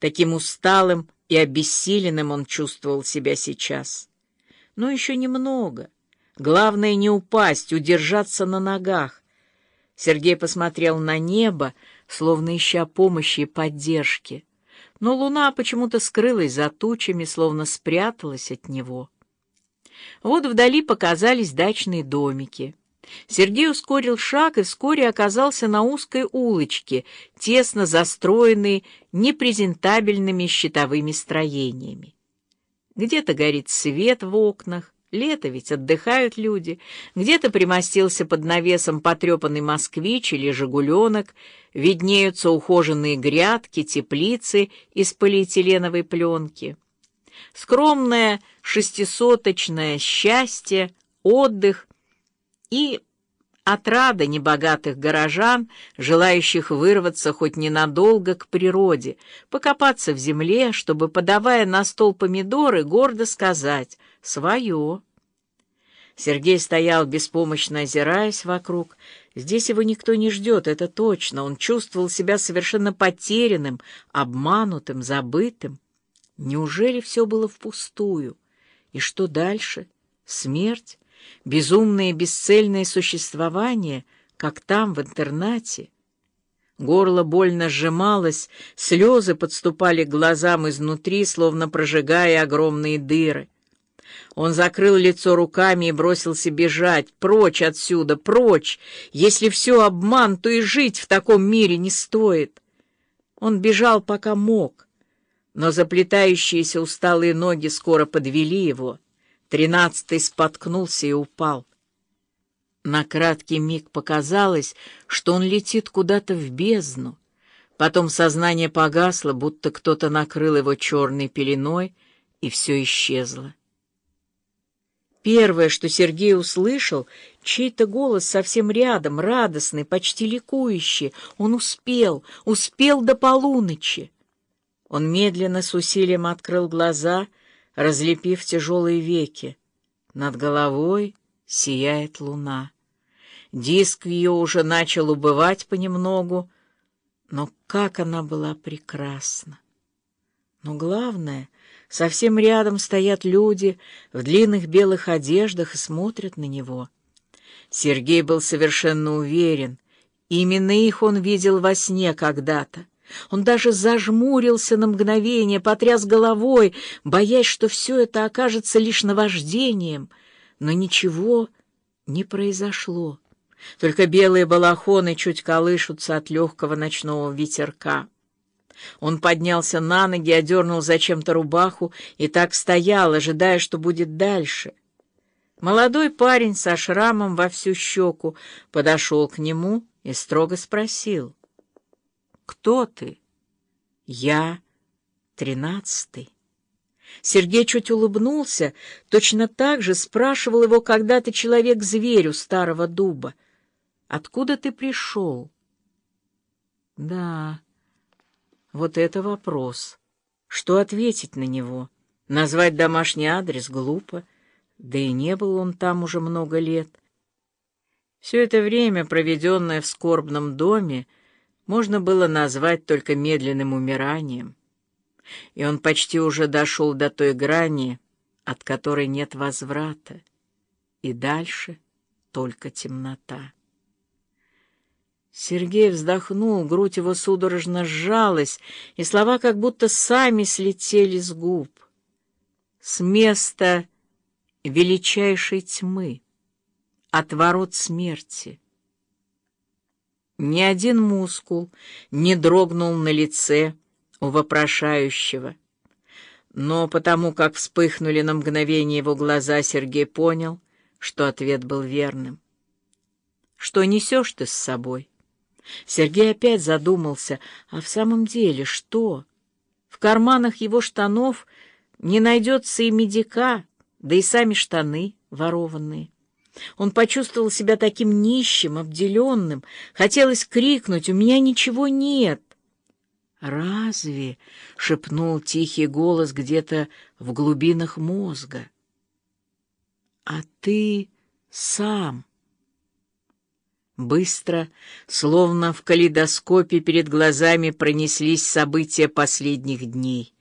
Таким усталым и обессиленным он чувствовал себя сейчас. Но еще немного. Главное не упасть, удержаться на ногах. Сергей посмотрел на небо, словно ища помощи и поддержки. Но луна почему-то скрылась за тучами, словно спряталась от него. Вот вдали показались дачные домики. Сергей ускорил шаг и вскоре оказался на узкой улочке, тесно застроенной непрезентабельными щитовыми строениями. Где-то горит свет в окнах, лето ведь отдыхают люди, где-то примостился под навесом потрепанный москвич или жигуленок, виднеются ухоженные грядки, теплицы из полиэтиленовой пленки. Скромное шестисоточное счастье, отдых и отрада небогатых горожан, желающих вырваться хоть ненадолго к природе, покопаться в земле, чтобы, подавая на стол помидоры, гордо сказать «свое». Сергей стоял, беспомощно озираясь вокруг. Здесь его никто не ждет, это точно. Он чувствовал себя совершенно потерянным, обманутым, забытым. Неужели все было впустую? И что дальше? Смерть? Безумное бесцельное существование, как там, в интернате. Горло больно сжималось, слезы подступали к глазам изнутри, словно прожигая огромные дыры. Он закрыл лицо руками и бросился бежать. Прочь отсюда, прочь! Если все обман, то и жить в таком мире не стоит. Он бежал, пока мог, но заплетающиеся усталые ноги скоро подвели его. Тринадцатый споткнулся и упал. На краткий миг показалось, что он летит куда-то в бездну. Потом сознание погасло, будто кто-то накрыл его черной пеленой, и все исчезло. Первое, что Сергей услышал, чей-то голос совсем рядом, радостный, почти ликующий. Он успел, успел до полуночи. Он медленно с усилием открыл глаза — разлепив тяжелые веки. Над головой сияет луна. Диск ее уже начал убывать понемногу, но как она была прекрасна! Но главное, совсем рядом стоят люди в длинных белых одеждах и смотрят на него. Сергей был совершенно уверен, именно их он видел во сне когда-то. Он даже зажмурился на мгновение, потряс головой, боясь, что все это окажется лишь наваждением. Но ничего не произошло. Только белые балахоны чуть колышутся от легкого ночного ветерка. Он поднялся на ноги, одернул зачем-то рубаху и так стоял, ожидая, что будет дальше. Молодой парень со шрамом во всю щеку подошел к нему и строго спросил — «Кто ты?» «Я тринадцатый». Сергей чуть улыбнулся, точно так же спрашивал его когда-то человек-зверь у старого дуба. «Откуда ты пришел?» «Да, вот это вопрос. Что ответить на него? Назвать домашний адрес глупо, да и не был он там уже много лет. Все это время, проведенное в скорбном доме, можно было назвать только медленным умиранием. И он почти уже дошел до той грани, от которой нет возврата, и дальше только темнота. Сергей вздохнул, грудь его судорожно сжалась, и слова как будто сами слетели с губ. С места величайшей тьмы, от ворот смерти. Ни один мускул не дрогнул на лице у вопрошающего. Но потому как вспыхнули на мгновение его глаза, Сергей понял, что ответ был верным. «Что несешь ты с собой?» Сергей опять задумался, а в самом деле что? В карманах его штанов не найдется и медика, да и сами штаны ворованные. Он почувствовал себя таким нищим, обделенным. Хотелось крикнуть «У меня ничего нет!» «Разве?» — шепнул тихий голос где-то в глубинах мозга. «А ты сам?» Быстро, словно в калейдоскопе перед глазами пронеслись события последних дней.